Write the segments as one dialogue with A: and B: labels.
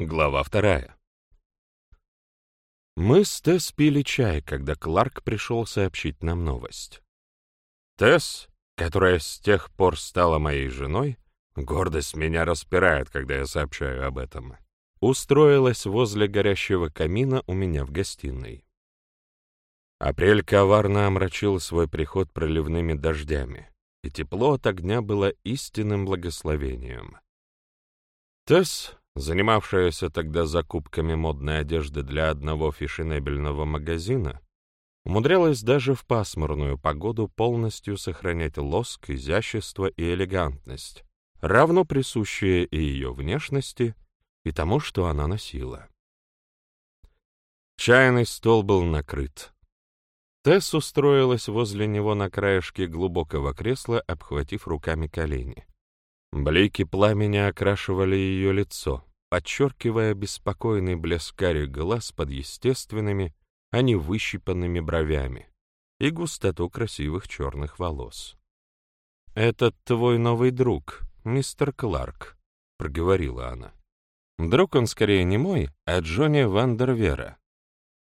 A: Глава вторая. Мы с Тесс пили чай, когда Кларк пришел сообщить нам новость. Тесс, которая с тех пор стала моей женой, гордость меня распирает, когда я сообщаю об этом, устроилась возле горящего камина у меня в гостиной. Апрель коварно омрачил свой приход проливными дождями, и тепло от огня было истинным благословением. Тесс, занимавшаяся тогда закупками модной одежды для одного фешенебельного магазина, умудрялась даже в пасмурную погоду полностью сохранять лоск, изящество и элегантность, равно присущие и ее внешности, и тому, что она носила. Чайный стол был накрыт. Тесс устроилась возле него на краешке глубокого кресла, обхватив руками колени. Блики пламени окрашивали ее лицо, подчеркивая беспокойный блеск карих глаз под естественными, а не выщипанными бровями и густоту красивых черных волос. «Это твой новый друг, мистер Кларк», — проговорила она. «Друг он скорее не мой, а Джонни Вандервера,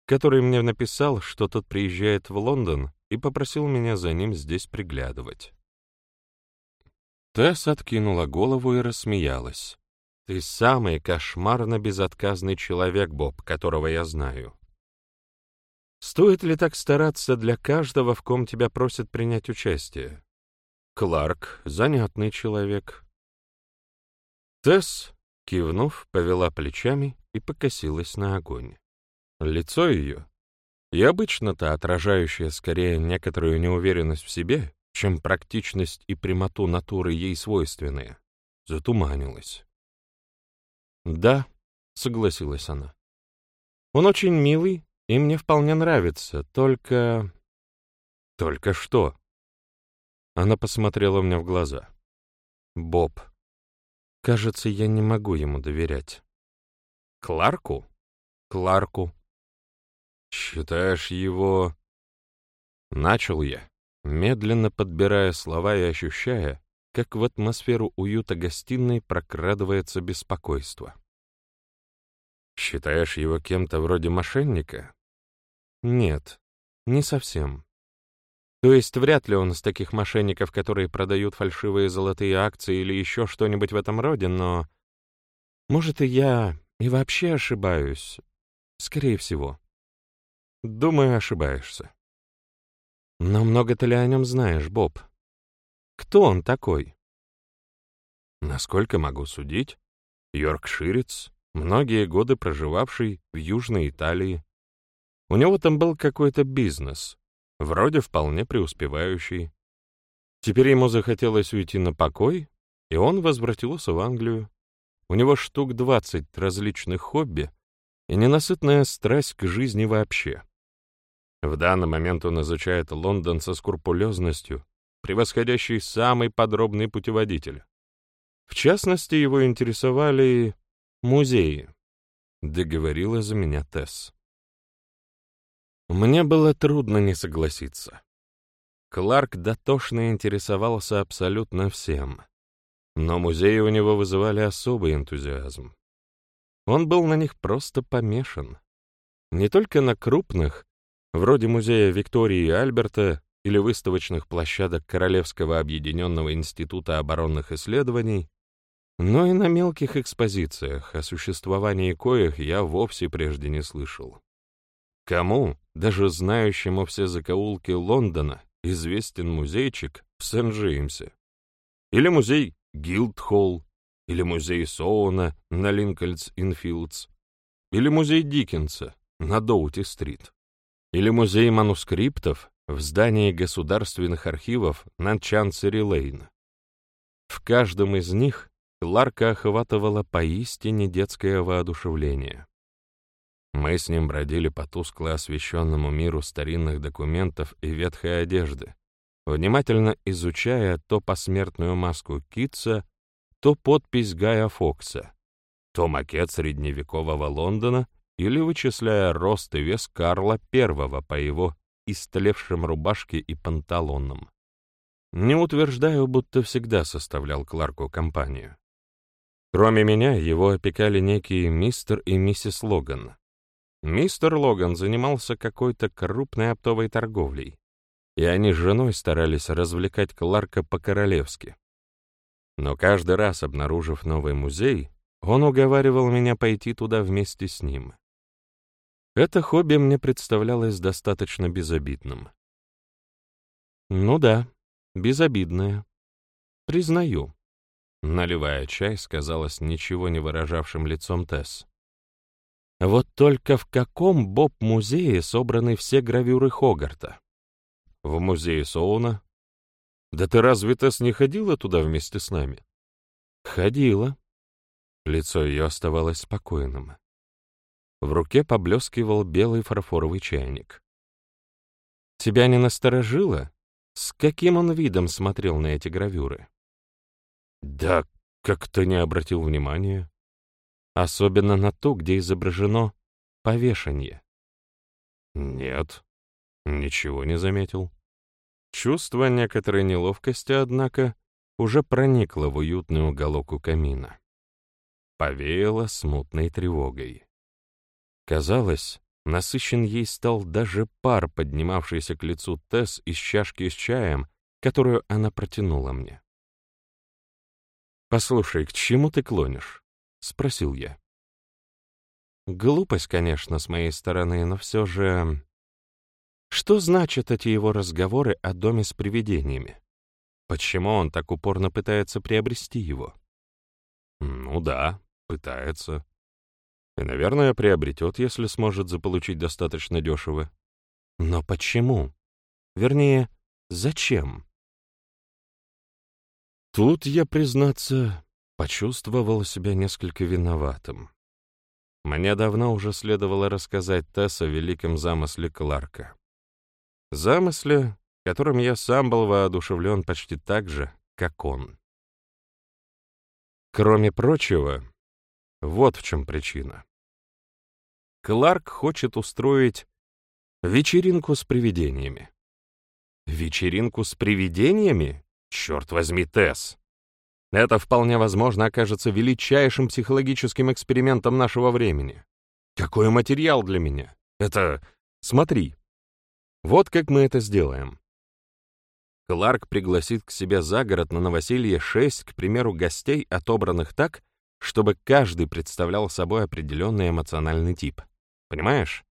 A: который мне написал, что тот приезжает в Лондон и попросил меня за ним здесь приглядывать». Тесс откинула голову и рассмеялась. «Ты самый кошмарно безотказный человек, Боб, которого я знаю. Стоит ли так стараться для каждого, в ком тебя просят принять участие? Кларк — занятный человек». Тесс, кивнув, повела плечами и покосилась на огонь. Лицо ее, и обычно-то отражающее скорее некоторую неуверенность в себе, чем практичность и прямоту натуры ей свойственные, затуманилось. «Да», — согласилась она. «Он очень милый, и мне вполне нравится, только...» «Только что?» Она посмотрела мне в глаза. «Боб, кажется, я не могу ему доверять». «Кларку?» «Кларку». «Считаешь его...» Начал я, медленно подбирая слова и ощущая, как в атмосферу уюта гостиной прокрадывается беспокойство. «Считаешь его кем-то вроде мошенника?» «Нет, не совсем. То есть вряд ли он из таких мошенников, которые продают фальшивые золотые акции или еще что-нибудь в этом роде, но... Может, и я, и вообще ошибаюсь. Скорее всего. Думаю, ошибаешься. Но много ты ли о нем знаешь, Боб?» Кто он такой? Насколько могу судить, йоркширец, многие годы проживавший в Южной Италии. У него там был какой-то бизнес, вроде вполне преуспевающий. Теперь ему захотелось уйти на покой, и он возвратился в Англию. У него штук двадцать различных хобби и ненасытная страсть к жизни вообще. В данный момент он изучает Лондон со скрупулезностью, превосходящий самый подробный путеводитель. В частности, его интересовали музеи, договорила за меня Тесс. Мне было трудно не согласиться. Кларк дотошно интересовался абсолютно всем, но музеи у него вызывали особый энтузиазм. Он был на них просто помешан. Не только на крупных, вроде музея Виктории и Альберта, или выставочных площадок Королевского объединенного института оборонных исследований, но и на мелких экспозициях, о существовании коих я вовсе прежде не слышал. Кому, даже знающему все закоулки Лондона, известен музейчик в Сент-Джеймсе? Или музей Гилдхолл, или музей Соуна на Линкольнс-Инфилдс, или музей Диккенса на Доути-стрит, или музей манускриптов в здании государственных архивов на Чансери-Лейн. В каждом из них Кларка охватывало поистине детское воодушевление. Мы с ним бродили по тускло освещенному миру старинных документов и ветхой одежды, внимательно изучая то посмертную маску Китса, то подпись Гая Фокса, то макет средневекового Лондона или вычисляя рост и вес Карла I по его истлевшем рубашке и панталонном. Не утверждаю, будто всегда составлял Кларку компанию. Кроме меня, его опекали некие мистер и миссис Логан. Мистер Логан занимался какой-то крупной оптовой торговлей, и они с женой старались развлекать Кларка по-королевски. Но каждый раз, обнаружив новый музей, он уговаривал меня пойти туда вместе с ним. Это хобби мне представлялось достаточно безобидным. Ну да, безобидное. Признаю. Наливая чай, сказала с ничего не выражавшим лицом Тесс. Вот только в каком Боб-музее собраны все гравюры Хогарта? В музее Соуна? Да ты разве, Тесс, не ходила туда вместе с нами? Ходила. Лицо ее оставалось спокойным. В руке поблескивал белый фарфоровый чайник. «Тебя не насторожило? С каким он видом смотрел на эти гравюры?» «Да как-то не обратил внимания. Особенно на то, где изображено повешение». «Нет, ничего не заметил». Чувство некоторой неловкости, однако, уже проникло в уютный уголок у камина. Повеяло смутной тревогой. Казалось, насыщен ей стал даже пар, поднимавшийся к лицу Тесс из чашки с чаем, которую она протянула мне. «Послушай, к чему ты клонишь?» — спросил я. Глупость, конечно, с моей стороны, но все же... Что значат эти его разговоры о доме с привидениями? Почему он так упорно пытается приобрести его? Ну да, пытается. И, наверное, приобретет, если сможет заполучить достаточно дешево. Но почему? Вернее, зачем? Тут я, признаться, почувствовал себя несколько виноватым. Мне давно уже следовало рассказать Тесс о великом замысле Кларка. Замысле, которым я сам был воодушевлен почти так же, как он. Кроме прочего, вот в чем причина. Кларк хочет устроить вечеринку с привидениями. Вечеринку с привидениями? Черт возьми, Тесс! Это вполне возможно окажется величайшим психологическим экспериментом нашего времени. Какой материал для меня? Это... Смотри. Вот как мы это сделаем. Кларк пригласит к себе за город на новоселье шесть, к примеру, гостей, отобранных так, чтобы каждый представлял собой определенный эмоциональный тип. Понимаешь?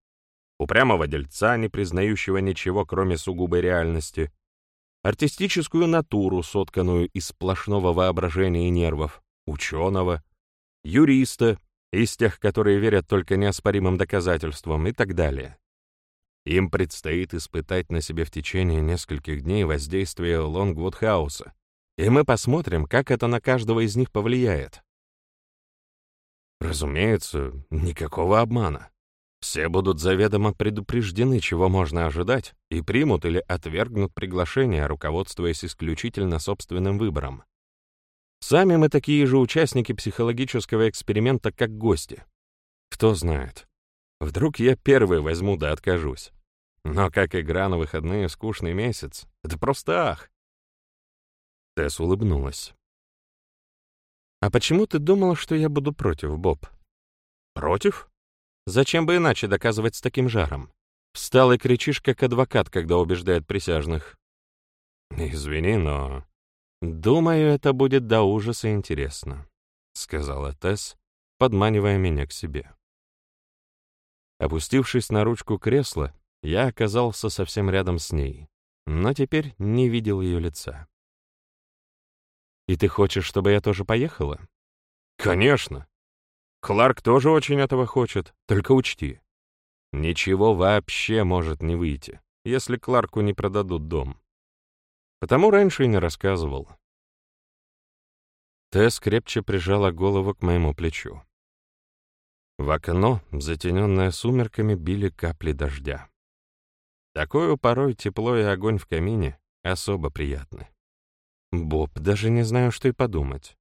A: Упрямого дельца, не признающего ничего, кроме сугубой реальности, артистическую натуру, сотканную из сплошного воображения и нервов, ученого, юриста, из тех, которые верят только неоспоримым доказательствам и так далее. Им предстоит испытать на себе в течение нескольких дней воздействие Лонгвуд-хауса, и мы посмотрим, как это на каждого из них повлияет. Разумеется, никакого обмана. Все будут заведомо предупреждены, чего можно ожидать, и примут или отвергнут приглашение, руководствуясь исключительно собственным выбором. Сами мы такие же участники психологического эксперимента, как гости. Кто знает, вдруг я первый возьму да откажусь. Но как игра на выходные скучный месяц, это просто ах. Тесс улыбнулась. «А почему ты думал, что я буду против, Боб?» «Против?» «Зачем бы иначе доказывать с таким жаром? Встал и кричишь, как адвокат, когда убеждает присяжных». «Извини, но...» «Думаю, это будет до ужаса интересно», — сказала Тесс, подманивая меня к себе. Опустившись на ручку кресла, я оказался совсем рядом с ней, но теперь не видел ее лица. «И ты хочешь, чтобы я тоже поехала?» «Конечно. Кларк тоже очень этого хочет, только учти. Ничего вообще может не выйти, если Кларку не продадут дом. Потому раньше и не рассказывал». Тесс крепче прижала голову к моему плечу. В окно, затененное сумерками, били капли дождя. Такое порой тепло и огонь в камине особо приятны. Боб, даже не знаю, что и подумать.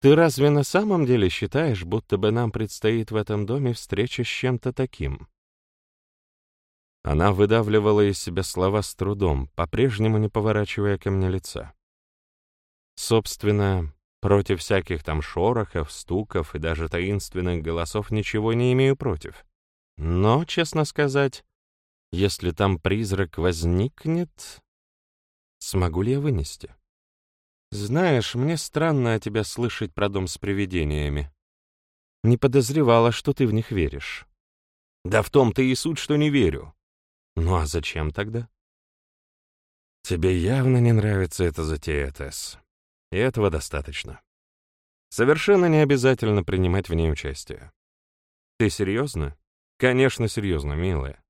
A: Ты разве на самом деле считаешь, будто бы нам предстоит в этом доме встреча с чем-то таким? Она выдавливала из себя слова с трудом, по-прежнему не поворачивая ко мне лица. Собственно, Против всяких там шорохов, стуков и даже таинственных голосов ничего не имею против. Но, честно сказать, если там призрак возникнет, смогу ли я вынести? Знаешь, мне странно о тебя слышать про дом с привидениями. Не подозревала, что ты в них веришь. Да в том-то и суть, что не верю. Ну а зачем тогда? Тебе явно не нравится эта затея, Тесс. И этого достаточно. Совершенно не обязательно принимать в ней участие. Ты серьезно? Конечно, серьезно, милая.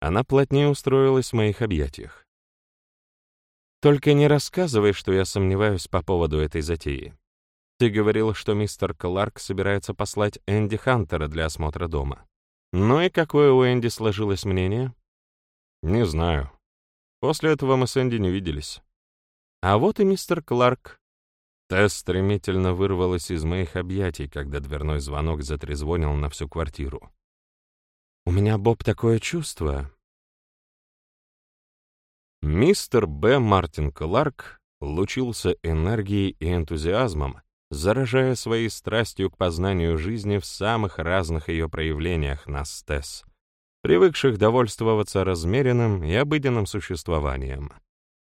A: Она плотнее устроилась в моих объятиях. Только не рассказывай, что я сомневаюсь по поводу этой затеи. Ты говорил, что мистер Кларк собирается послать Энди Хантера для осмотра дома. Ну и какое у Энди сложилось мнение? Не знаю. После этого мы с Энди не виделись. А вот и мистер Кларк. Тесс стремительно вырвалась из моих объятий, когда дверной звонок затрезвонил на всю квартиру. У меня, Боб, такое чувство. Мистер Б. Мартин Кларк лучился энергией и энтузиазмом, заражая своей страстью к познанию жизни в самых разных ее проявлениях нас Тесс, привыкших довольствоваться размеренным и обыденным существованием.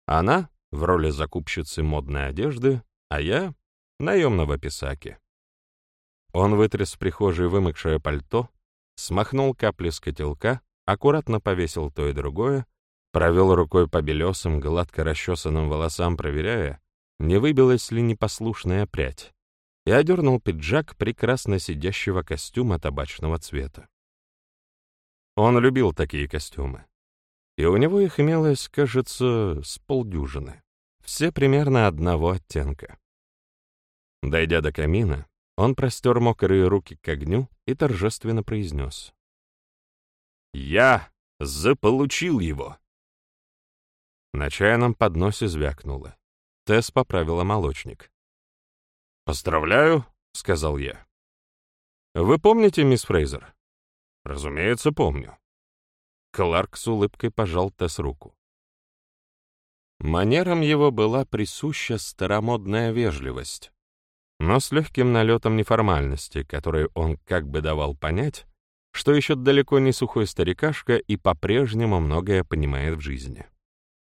A: Она — в роли закупщицы модной одежды, а я — наемного писаки. Он вытряс в прихожей вымокшее пальто, смахнул капли с котелка, аккуратно повесил то и другое, провел рукой по белесым, гладко расчесанным волосам, проверяя, не выбилась ли непослушная прядь, и одернул пиджак прекрасно сидящего костюма табачного цвета. Он любил такие костюмы, и у него их имелось, кажется, с полдюжины, все примерно одного оттенка. Дойдя до камина, он простер мокрые руки к огню и торжественно произнес. «Я заполучил его!» На чайном подносе звякнуло. Тесс поправила молочник. «Поздравляю», — сказал я. «Вы помните, мисс Фрейзер?» «Разумеется, помню». Кларк с улыбкой пожал Тесс руку. Манерам его была присуща старомодная вежливость, но с легким налетом неформальности, который он как бы давал понять, что еще далеко не сухой старикашка и по-прежнему многое понимает в жизни.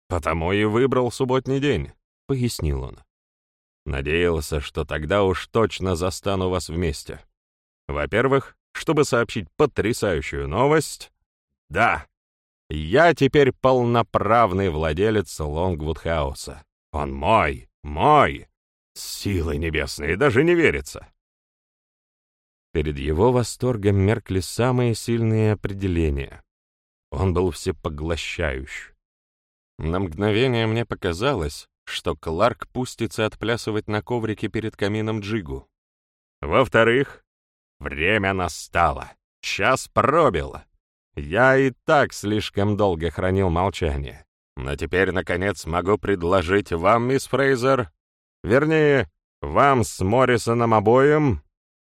A: «Потому и выбрал субботний день», — пояснил он. «Надеялся, что тогда уж точно застану вас вместе. Во-первых, чтобы сообщить потрясающую новость. Да, я теперь полноправный владелец Лонгвуд-хауса. Он мой, мой!» Силы небесные, даже не верится. Перед его восторгом меркли самые сильные определения. Он был всепоглощающий. На мгновение мне показалось, что Кларк пустится отплясывать на коврике перед камином Джигу. Во-вторых, время настало. Час пробил. Я и так слишком долго хранил молчание. Но теперь, наконец, могу предложить вам, мисс Фрейзер, Вернее, вам с Моррисоном обоим...»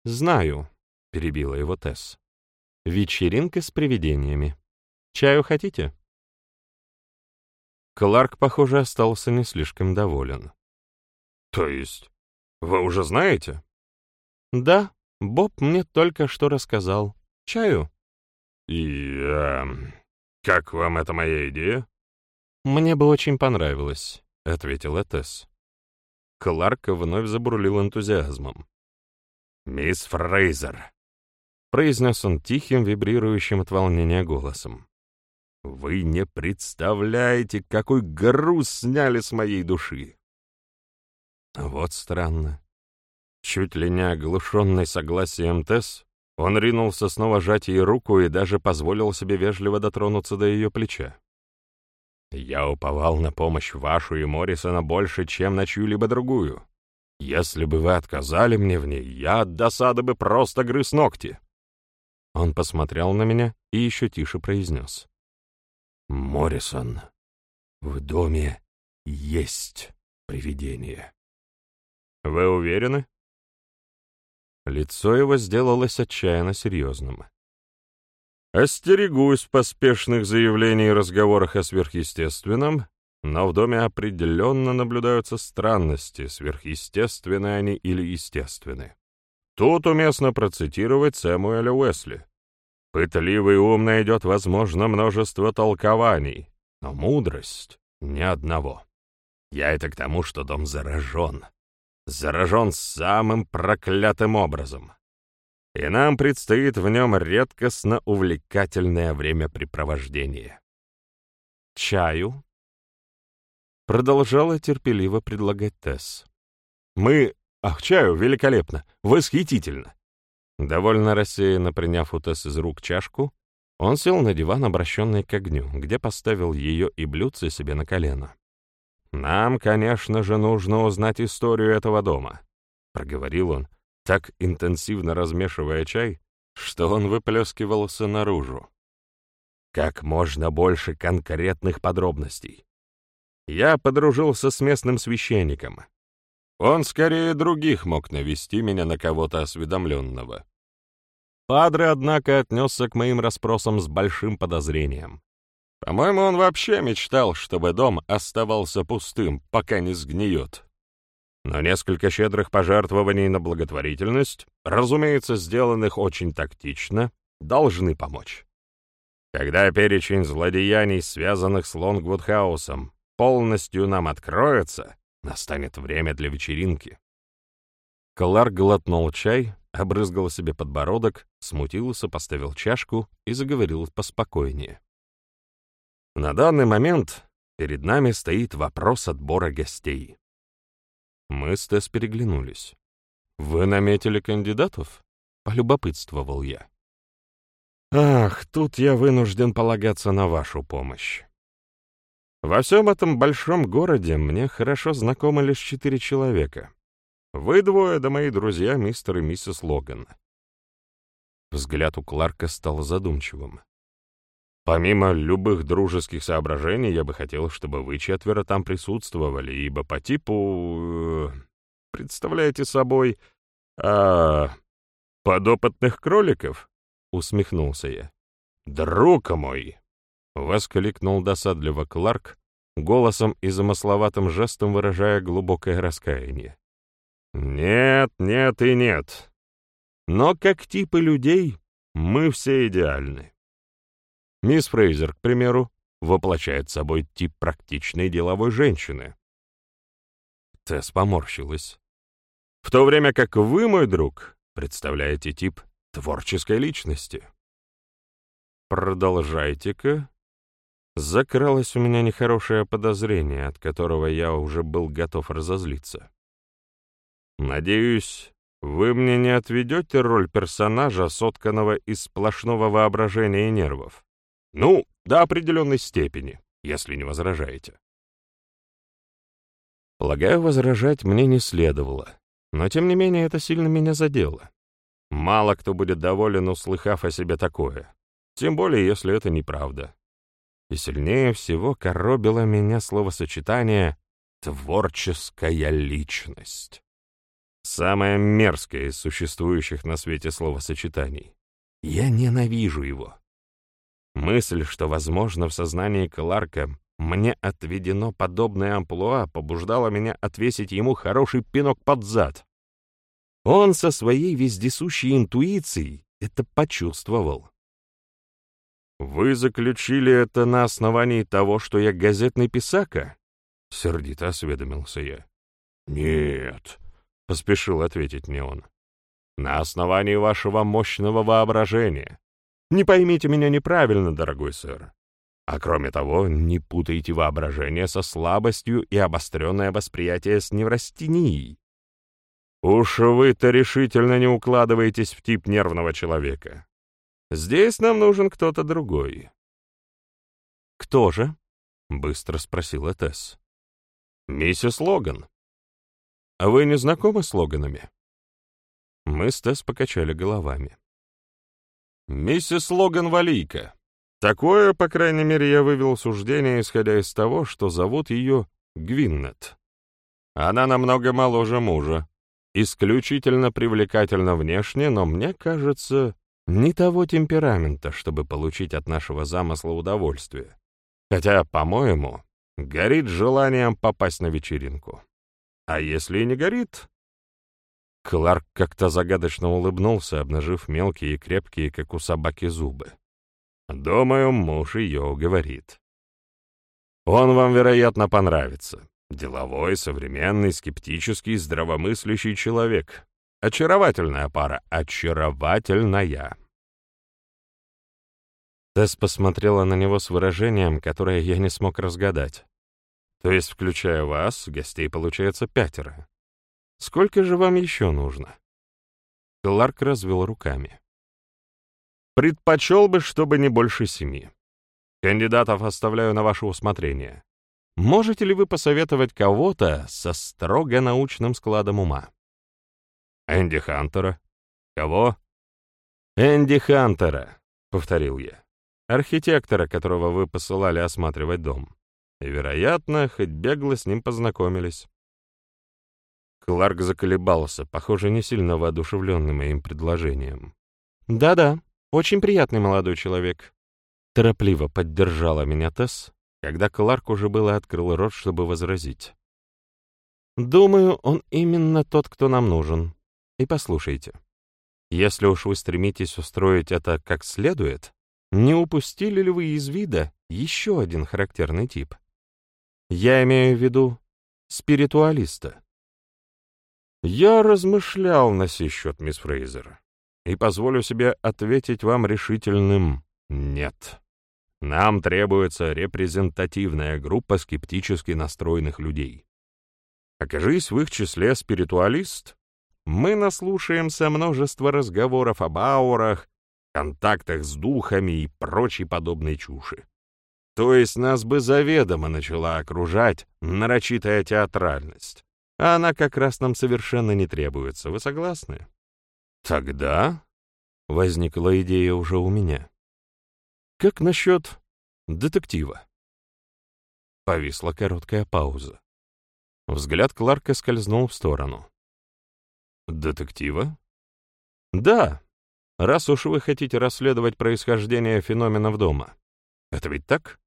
A: «Знаю», — перебила его Тесс. «Вечеринка с привидениями. Чаю хотите?» Кларк, похоже, остался не слишком доволен. «То есть, вы уже знаете?» «Да, Боб мне только что рассказал. Чаю?»
B: «И... Э, как вам эта моя идея?»
A: «Мне бы очень понравилось», — ответила Тесс. Кларк вновь забурлил энтузиазмом.
B: «Мисс Фрейзер», —
A: произнес он тихим, вибрирующим от волнения голосом.
B: «Вы не представляете, какой груз сняли с моей души!»
A: Вот странно. Чуть ли не оглушенный согласием Тесс, он ринулся снова жать ей руку и даже позволил себе вежливо дотронуться до ее плеча. Я уповал на помощь вашу и Моррисона больше, чем на чью-либо другую. Если бы вы отказали мне в ней, я от досады бы просто грыз ногти». Он посмотрел на меня и еще тише произнес. «Моррисон, в доме есть привидение». «Вы уверены?» Лицо его сделалось отчаянно серьезным. Остерегусь поспешных заявлений и разговорах о сверхъестественном, но в доме определенно наблюдаются странности, сверхъестественные они или естественные. Тут уместно процитировать Сэмуэля Уэсли. «Пытливый ум найдет, возможно, множество толкований, но мудрость — ни одного». Я это к тому, что дом заражен. Заражен самым проклятым образом. И нам предстоит в нем редкостно увлекательное времяпрепровождение. «Чаю?» Продолжала терпеливо предлагать Тесс. «Мы... Ах, чаю, великолепно! Восхитительно!» Довольно рассеянно приняв у Тесс из рук чашку, он сел на диван, обращенный к огню, где поставил ее и блюдце себе на колено. «Нам, конечно же, нужно узнать историю этого дома», — проговорил он, так интенсивно размешивая чай, что он выплескивался наружу. «Как можно больше конкретных подробностей. Я подружился с местным священником. Он скорее других мог навести меня на кого-то осведомленного. Падре, однако, отнесся к моим расспросам с большим подозрением. По-моему, он вообще мечтал, чтобы дом оставался пустым, пока не сгниет. Но несколько щедрых пожертвований на благотворительность, разумеется, сделанных очень тактично, должны помочь. Когда перечень злодеяний, связанных с Лонгвудхаусом, полностью нам откроется, настанет время для вечеринки. Кларк глотнул чай, обрызгал себе подбородок, смутился, поставил чашку и заговорил поспокойнее. На данный момент перед нами стоит вопрос отбора гостей. Мы с Тесс переглянулись. «Вы наметили кандидатов?» — полюбопытствовал я. «Ах, тут я вынужден полагаться на вашу помощь. Во всем этом большом городе мне хорошо знакомы лишь четыре человека. Вы двое, да мои друзья, мистер и миссис Логан». Взгляд у Кларка стал задумчивым. Помимо любых дружеских соображений, я бы хотел, чтобы вы четверо там присутствовали, ибо по типу... Э, представляете собой... А, подопытных кроликов?» — усмехнулся я. «Друг мой!» — воскликнул досадливо Кларк, голосом и замысловатым жестом выражая глубокое раскаяние. «Нет, нет и нет. Но как типы людей мы все идеальны. Мисс Фрейзер, к примеру, воплощает собой тип практичной деловой женщины. Тесс поморщилась. В то время как вы, мой друг, представляете тип творческой личности. Продолжайте-ка. Закралось у меня нехорошее подозрение, от которого я уже был готов разозлиться. Надеюсь, вы мне не отведете роль персонажа, сотканного из сплошного воображения и нервов. Ну, до определенной степени, если не возражаете. Полагаю, возражать мне не следовало, но тем не менее это сильно меня задело. Мало кто будет доволен, услыхав о себе такое, тем более, если это неправда. И сильнее всего коробило меня словосочетание «творческая личность». Самое мерзкое из существующих на свете словосочетаний. Я ненавижу его. Мысль, что, возможно, в сознании Кларка мне отведено подобное амплуа, побуждала меня отвесить ему хороший пинок под зад. Он со своей вездесущей интуицией это почувствовал. «Вы заключили это на основании того, что я газетный писака?» — сердито осведомился я. «Нет», — поспешил ответить мне он. «На основании вашего мощного воображения. Не поймите меня неправильно, дорогой сэр. А кроме того, не путайте воображение со слабостью и обостренное восприятие с неврастенией. Уж вы-то решительно не укладываетесь в тип нервного человека. Здесь нам нужен кто-то другой. «Кто же?» — быстро спросила Тесс. «Миссис Логан». «А вы не знакомы с Логанами?» Мы с Тесс покачали головами. Миссис Логан Валийка. Такое, по крайней мере, я вывел суждение, исходя из того, что зовут ее Гвиннет. Она намного моложе мужа, исключительно привлекательна внешне, но, мне кажется, не того темперамента, чтобы получить от нашего замысла удовольствие. Хотя, по-моему, горит желанием попасть на вечеринку. А если и не горит, Кларк как-то загадочно улыбнулся, обнажив мелкие и крепкие, как у собаки, зубы. «Думаю, муж ее уговорит. Он вам, вероятно, понравится. Деловой, современный, скептический, здравомыслящий человек. Очаровательная пара, очаровательная». Тесс посмотрела на него с выражением, которое я не смог разгадать. То есть, включая вас, гостей получается пятеро. Сколько же вам еще нужно?» Кларк развел руками. «Предпочел бы, чтобы не больше семи. Кандидатов оставляю на ваше усмотрение. Можете ли вы посоветовать кого-то со строго научным складом ума?» «Энди Хантера». «Кого?» «Энди Хантера», — повторил я. «Архитектора, которого вы посылали осматривать дом. И, вероятно, хоть бегло с ним познакомились». Кларк заколебался, похоже, не сильно воодушевленный моим предложением. «Да-да, очень приятный молодой человек». Торопливо поддержала меня Тесс, когда Кларк уже было открыл рот, чтобы возразить. «Думаю, он именно тот, кто нам нужен. И послушайте, если уж вы стремитесь устроить это как следует, не упустили ли вы из вида еще один характерный тип? Я имею в виду спиритуалиста». Я размышлял на сей счет, мисс Фрейзер, и позволю себе ответить вам решительным «нет». Нам требуется репрезентативная группа скептически настроенных людей. Окажись в их числе спиритуалист, мы наслушаемся множество разговоров об аурах, контактах с духами и прочей подобной чуши. То есть нас бы заведомо начала окружать нарочитая театральность. А она как раз нам совершенно не требуется. Вы согласны? Тогда возникла идея уже у меня. Как насчет детектива? Повисла короткая пауза. Взгляд Кларка скользнул в сторону. «Детектива?» «Да, раз уж вы хотите расследовать происхождение феноменов дома. Это ведь так?»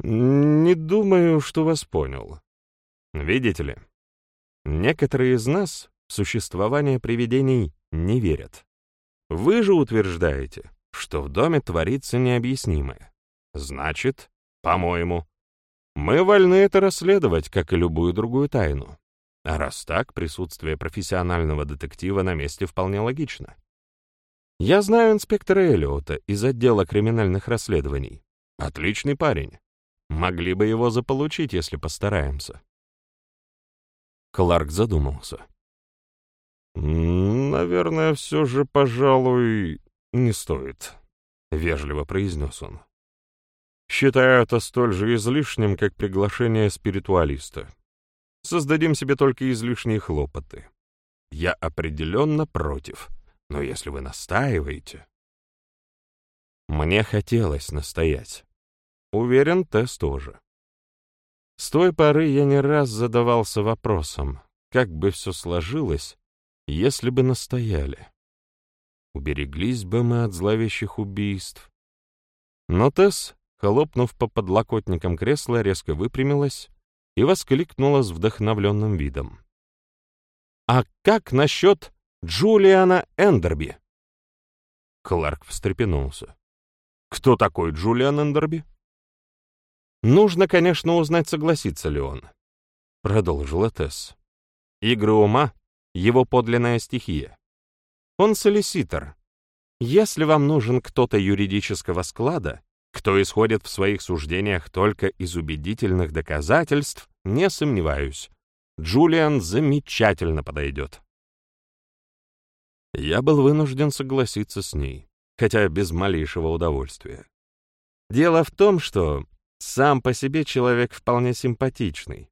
A: «Не думаю, что вас понял. Видите ли, некоторые из нас в существование привидений не верят. Вы же утверждаете, что в доме творится необъяснимое. Значит, по-моему, мы вольны это расследовать, как и любую другую тайну. А раз так, присутствие профессионального детектива на месте вполне логично. Я знаю инспектора Эллиота из отдела криминальных расследований. Отличный парень. Могли бы его заполучить, если постараемся. Кларк задумался. «Наверное, все же, пожалуй, не стоит», — вежливо произнес он. «Считаю это столь же излишним, как приглашение спиритуалиста. Создадим себе только излишние хлопоты. Я определенно против, но если вы настаиваете...» Мне хотелось настоять. Уверен, Тесс тоже. С той поры я не раз задавался вопросом, как бы все сложилось, если бы настояли. Убереглись бы мы от зловещих убийств. Но Тесс, хлопнув по подлокотникам кресла, резко выпрямилась и воскликнула с вдохновленным видом. «А как насчет Джулиана Эндерби?» Кларк встрепенулся. «Кто такой Джулиан Эндерби?» Нужно, конечно, узнать, согласится ли он. Продолжила Тесс. Игры ума — его подлинная стихия. Он солиситор. Если вам нужен кто-то юридического склада, кто исходит в своих суждениях только из убедительных доказательств, не сомневаюсь, Джулиан замечательно подойдет. Я был вынужден согласиться с ней, хотя без малейшего удовольствия. Дело в том, что сам по себе человек вполне симпатичный.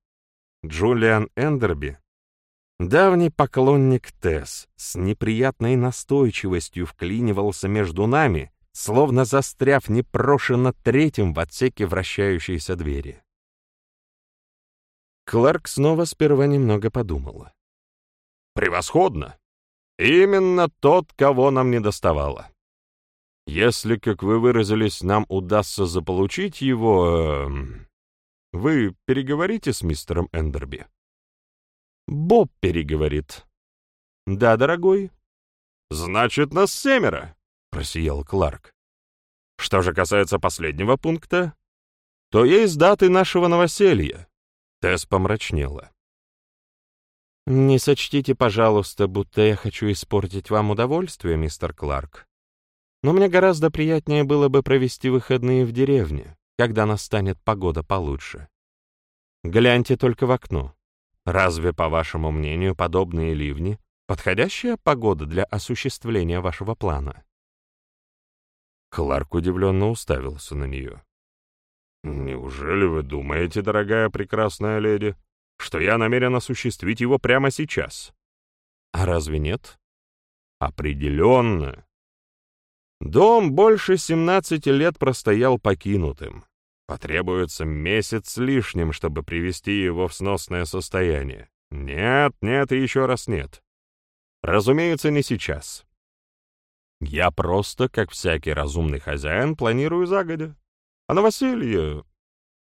A: Джулиан Эндерби — давний поклонник Тесс, с неприятной настойчивостью вклинивался между нами, словно застряв непрошено третьим в отсеке вращающейся двери. Кларк снова сперва немного подумала. «Превосходно! Именно тот, кого нам не доставало. Если, как вы выразились, нам удастся заполучить его... Э, Вы переговорите с мистером Эндерби?» «Боб переговорит». «Да, дорогой». «Значит, нас семеро», — просиял Кларк. «Что же касается последнего пункта, то есть даты нашего новоселья». Тесс помрачнела. «Не сочтите, пожалуйста, будто я хочу испортить вам удовольствие, мистер Кларк. Но мне гораздо приятнее было бы провести выходные в деревне, когда настанет погода получше. Гляньте только в окно. Разве, по вашему мнению, подобные ливни — подходящая погода для осуществления вашего плана?» Кларк удивленно уставился на нее. «Неужели вы думаете, дорогая прекрасная леди, что я намерен осуществить его прямо сейчас. А разве нет? Определенно. Дом больше 17 лет простоял покинутым. Потребуется месяц с лишним, чтобы привести его в сносное состояние. Нет, нет и еще раз нет. Разумеется, не сейчас. Я просто, как всякий разумный хозяин, планирую загодя. А новоселье...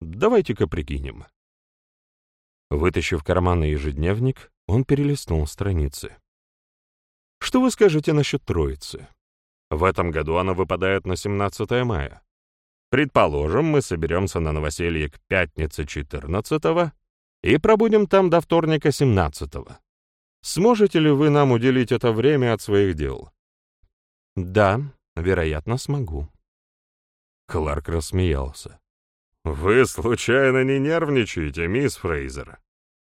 A: Давайте-ка прикинем. Вытащив карманный ежедневник, он перелистнул страницы. «Что вы скажете насчет Троицы? В этом году она выпадает на 17 мая. Предположим, мы соберемся на новоселье к пятнице 14 и пробудем там до вторника 17 -го. Сможете ли вы нам уделить это время от своих дел?» «Да, вероятно, смогу». Кларк рассмеялся. «Вы, случайно, не нервничаете, мисс Фрейзер?»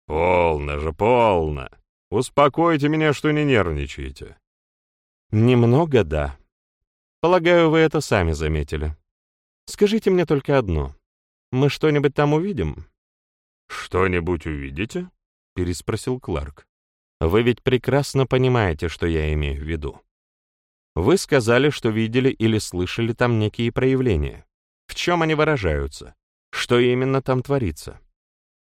A: «Полно же, полно! Успокойте меня, что не нервничаете». «Немного, да. Полагаю, вы это сами заметили. Скажите мне только одно. Мы что-нибудь там увидим?» «Что-нибудь увидите?» — переспросил Кларк. «Вы ведь прекрасно понимаете, что я имею в виду. Вы сказали, что видели или слышали там некие проявления. В чем они выражаются? Что именно там творится?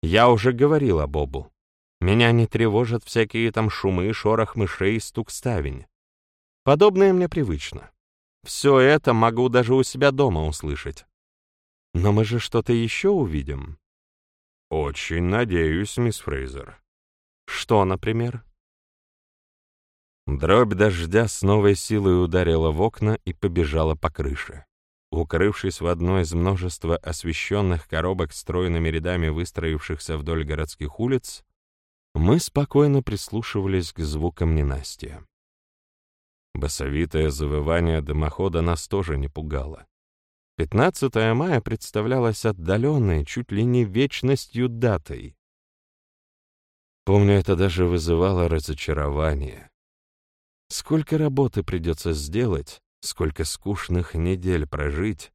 A: Я уже говорил об Бобу. Меня не тревожат всякие там шумы, шорох мышей, стук ставень. Подобное мне привычно. Все это могу даже у себя дома услышать. Но мы же что-то еще увидим. Очень надеюсь, мисс Фрейзер. Что, например? Дробь дождя с новой силой ударила в окна и побежала по крыше. Укрывшись в одной из множества освещенных коробок стройными рядами выстроившихся вдоль городских улиц, мы спокойно прислушивались к звукам ненастья. Басовитое завывание дымохода нас тоже не пугало. 15 мая представлялось отдаленной, чуть ли не вечностью датой. Помню, это даже вызывало разочарование. Сколько работы придется сделать, сколько скучных недель прожить,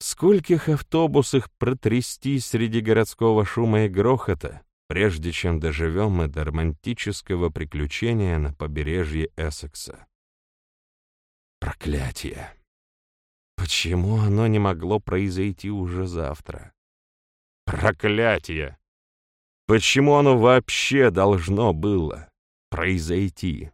A: скольких автобусах протрясти среди городского шума и грохота, прежде чем доживем мы до романтического приключения на побережье Эссекса. Проклятие! Почему оно не могло произойти уже завтра? Проклятие! Почему оно вообще должно было произойти?